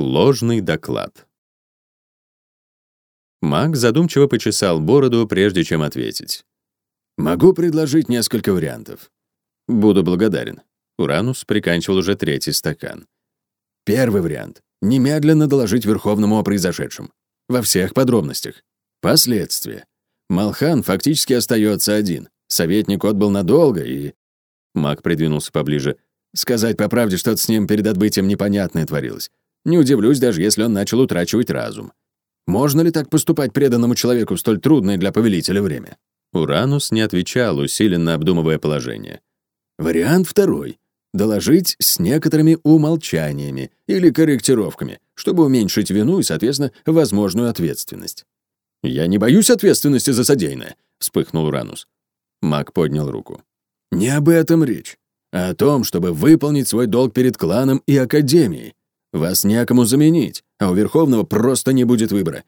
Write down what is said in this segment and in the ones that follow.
Ложный доклад. Маг задумчиво почесал бороду, прежде чем ответить. «Могу предложить несколько вариантов». «Буду благодарен». Уранус приканчивал уже третий стакан. Первый вариант — немедленно доложить Верховному о произошедшем. Во всех подробностях. Последствия. Малхан фактически остается один. Советник отбыл надолго и... Маг придвинулся поближе. Сказать по правде, что-то с ним перед отбытием непонятное творилось. Не удивлюсь, даже если он начал утрачивать разум. Можно ли так поступать преданному человеку в столь трудное для повелителя время? Уранус не отвечал, усиленно обдумывая положение. Вариант второй. Доложить с некоторыми умолчаниями или корректировками, чтобы уменьшить вину и, соответственно, возможную ответственность. «Я не боюсь ответственности за содеянное», — вспыхнул Уранус. Маг поднял руку. «Не об этом речь, а о том, чтобы выполнить свой долг перед кланом и Академией. Вас некому заменить, а у Верховного просто не будет выбора.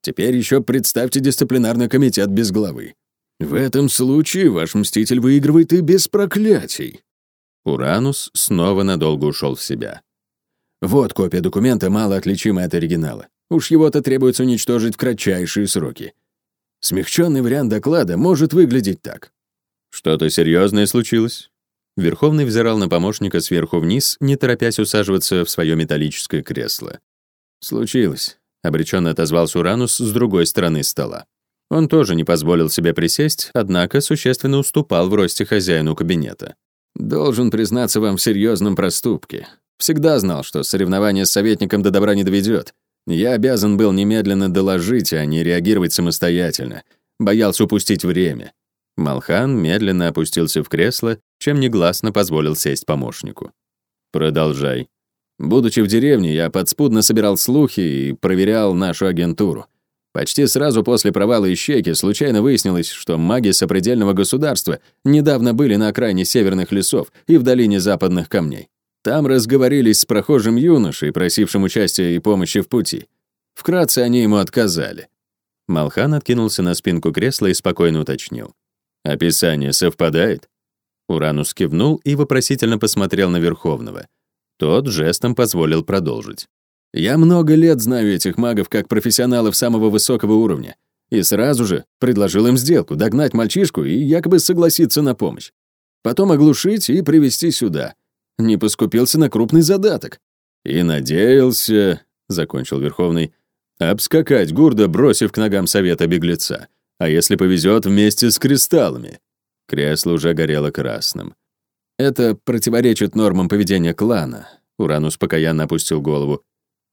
Теперь еще представьте дисциплинарный комитет без главы. В этом случае ваш мститель выигрывает и без проклятий. Уранус снова надолго ушел в себя. Вот копия документа, мало отличимая от оригинала. Уж его-то требуется уничтожить в кратчайшие сроки. Смягченный вариант доклада может выглядеть так. Что-то серьезное случилось? Верховный взирал на помощника сверху вниз, не торопясь усаживаться в свое металлическое кресло. «Случилось», — обреченно отозвался Уранус с другой стороны стола. Он тоже не позволил себе присесть, однако существенно уступал в росте хозяину кабинета. «Должен признаться вам в серьезном проступке. Всегда знал, что соревнование с советником до добра не доведет. Я обязан был немедленно доложить, а не реагировать самостоятельно. Боялся упустить время. Малхан медленно опустился в кресло, чем негласно позволил сесть помощнику. «Продолжай». Будучи в деревне, я подспудно собирал слухи и проверял нашу агентуру. Почти сразу после провала Ищейки случайно выяснилось, что маги сопредельного государства недавно были на окраине северных лесов и в долине западных камней. Там разговорились с прохожим юношей, просившим участия и помощи в пути. Вкратце они ему отказали. Малхан откинулся на спинку кресла и спокойно уточнил. «Описание совпадает?» Уранус кивнул и вопросительно посмотрел на Верховного. Тот жестом позволил продолжить. «Я много лет знаю этих магов как профессионалов самого высокого уровня, и сразу же предложил им сделку, догнать мальчишку и якобы согласиться на помощь. Потом оглушить и привести сюда. Не поскупился на крупный задаток. И надеялся, — закончил Верховный, — обскакать Гурда, бросив к ногам совета беглеца. А если повезет, вместе с кристаллами. Кресло уже горело красным. Это противоречит нормам поведения клана. Уранус покаянно опустил голову.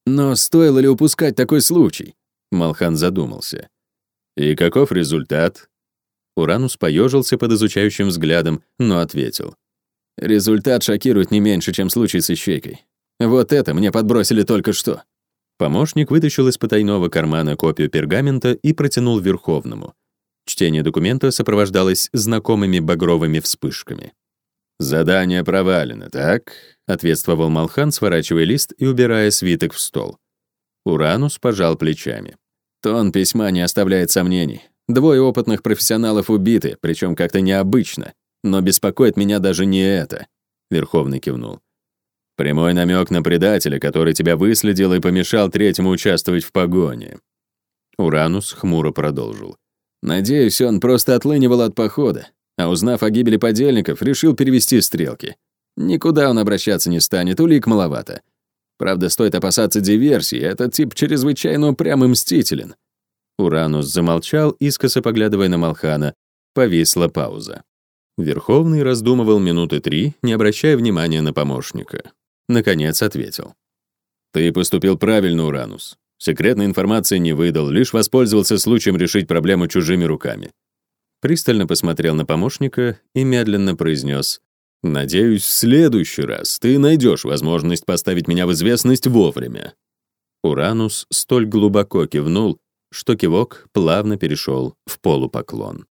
Но стоило ли упускать такой случай? Малхан задумался. И каков результат? Уранус поежился под изучающим взглядом, но ответил. Результат шокирует не меньше, чем случай с ищейкой. Вот это мне подбросили только что. Помощник вытащил из потайного кармана копию пергамента и протянул Верховному. Чтение документа сопровождалось знакомыми багровыми вспышками. «Задание провалено, так?» — ответствовал Малхан, сворачивая лист и убирая свиток в стол. Уранус пожал плечами. Тон письма не оставляет сомнений. Двое опытных профессионалов убиты, причем как-то необычно. Но беспокоит меня даже не это. Верховный кивнул. Прямой намек на предателя, который тебя выследил и помешал третьему участвовать в погоне. Уранус хмуро продолжил. Надеюсь, он просто отлынивал от похода, а узнав о гибели подельников, решил перевести стрелки. Никуда он обращаться не станет, улик маловато. Правда, стоит опасаться диверсии, этот тип чрезвычайно упрям и мстителен. Уранус замолчал, искоса поглядывая на Малхана. Повисла пауза. Верховный раздумывал минуты три, не обращая внимания на помощника. Наконец ответил. «Ты поступил правильно, Уранус. Секретной информации не выдал, лишь воспользовался случаем решить проблему чужими руками». Пристально посмотрел на помощника и медленно произнес. «Надеюсь, в следующий раз ты найдешь возможность поставить меня в известность вовремя». Уранус столь глубоко кивнул, что кивок плавно перешел в полупоклон.